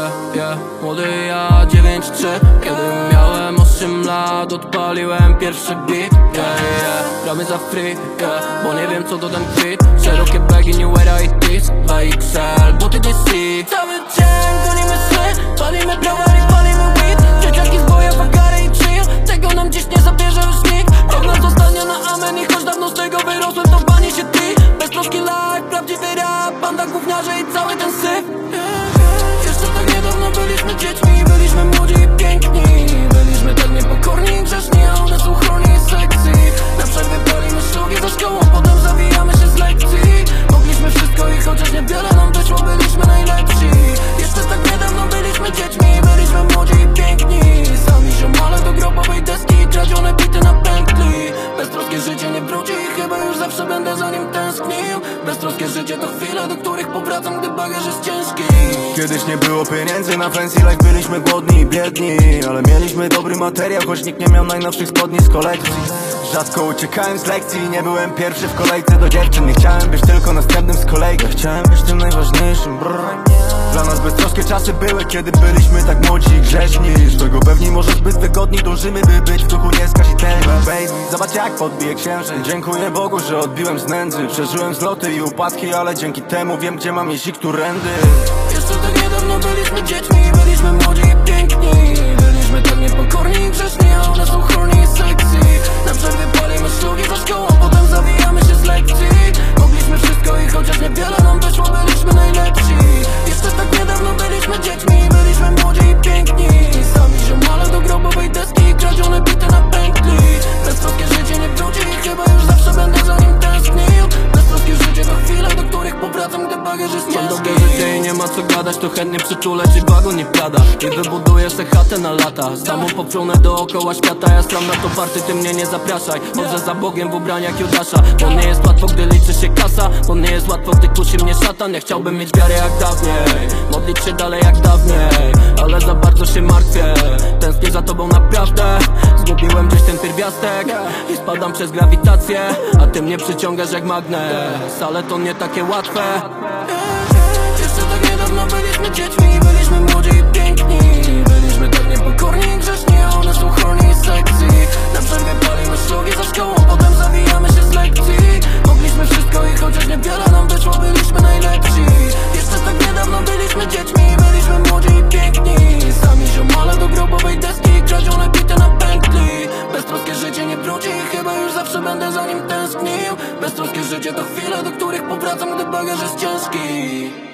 yeah, yeah Młody ja 9-3 Kiedy miałem 8 lat Odpaliłem pierwszy beat Yeah, yeah Gramy za free, yeah Bo nie wiem co to ten kwit. Szerokie bagi, new era i dis 2XL, buty DC Cały dzień gonimy sny Beztroskie życie to chwile, do których powracam Gdy bagaż jest ciężki. Kiedyś nie było pieniędzy na fancy life Byliśmy głodni i biedni. Ale mieliśmy dobry materiał Choć nikt nie miał najnowszych spodni z kolekcji. Rzadko uciekałem z lekcji Nie byłem pierwszy w kolejce do dziewczyn. Nie chciałem być tylko następnym z kolejki. Chciałem być tym najważniejszym. Brrr. Dla nas beztroskie czasy były Kiedy byliśmy tak młodzi i grzeczni. Z tego pewni może zbyt wygodni Dążymy by być w duchu nie jak podbije księżyc Dziękuję Bogu, że odbiłem z nędzy. Przeżyłem zloty i upadki Ale dzięki temu wiem gdzie mam jeździć którędy. Jeszcze tak niedawno byliśmy dziećmi Byliśmy młodzi i piękni. Byliśmy tak niepokorni co gadać To chętnie przyczulę, czy wagon nie pada. I wybuduję se chatę na lata. Z damą poprzone dookoła świata. Ja stram na to party, ty mnie nie zapraszaj. Chodzę za Bogiem w ubraniach Judasza. Bo nie jest łatwo, gdy liczy się kasa. Bo nie jest łatwo, gdy kusi mnie szatan. Ja chciałbym mieć wiarę jak dawniej. Modlić się dalej jak dawniej. Ale za bardzo się martwię. Tęsknię za tobą naprawdę. Zgubiłem gdzieś ten pierwiastek. I spadam przez grawitację. A ty mnie przyciągasz jak magnes. Ale to nie takie łatwe niedawno byliśmy dziećmi Byliśmy młodzi i piękni. Byliśmy tak niepokorni i grzeszni A one są chroni i sexy Na przerwie palimy szlugi za szkołą Potem zawijamy się z lekcji. Mogliśmy wszystko i chociaż niewiele nam wyszło Byliśmy najlepsi. Jeszcze tak niedawno byliśmy dziećmi Byliśmy młodzi i piękni. Sami ziomale do grobowej deski Kradzione bite na pętli. Beztroskie życie nie wróci i Chyba już zawsze będę za nim tęsknił. Beztroskie życie to chwile, do których powracam Gdy bagaż jest ciężki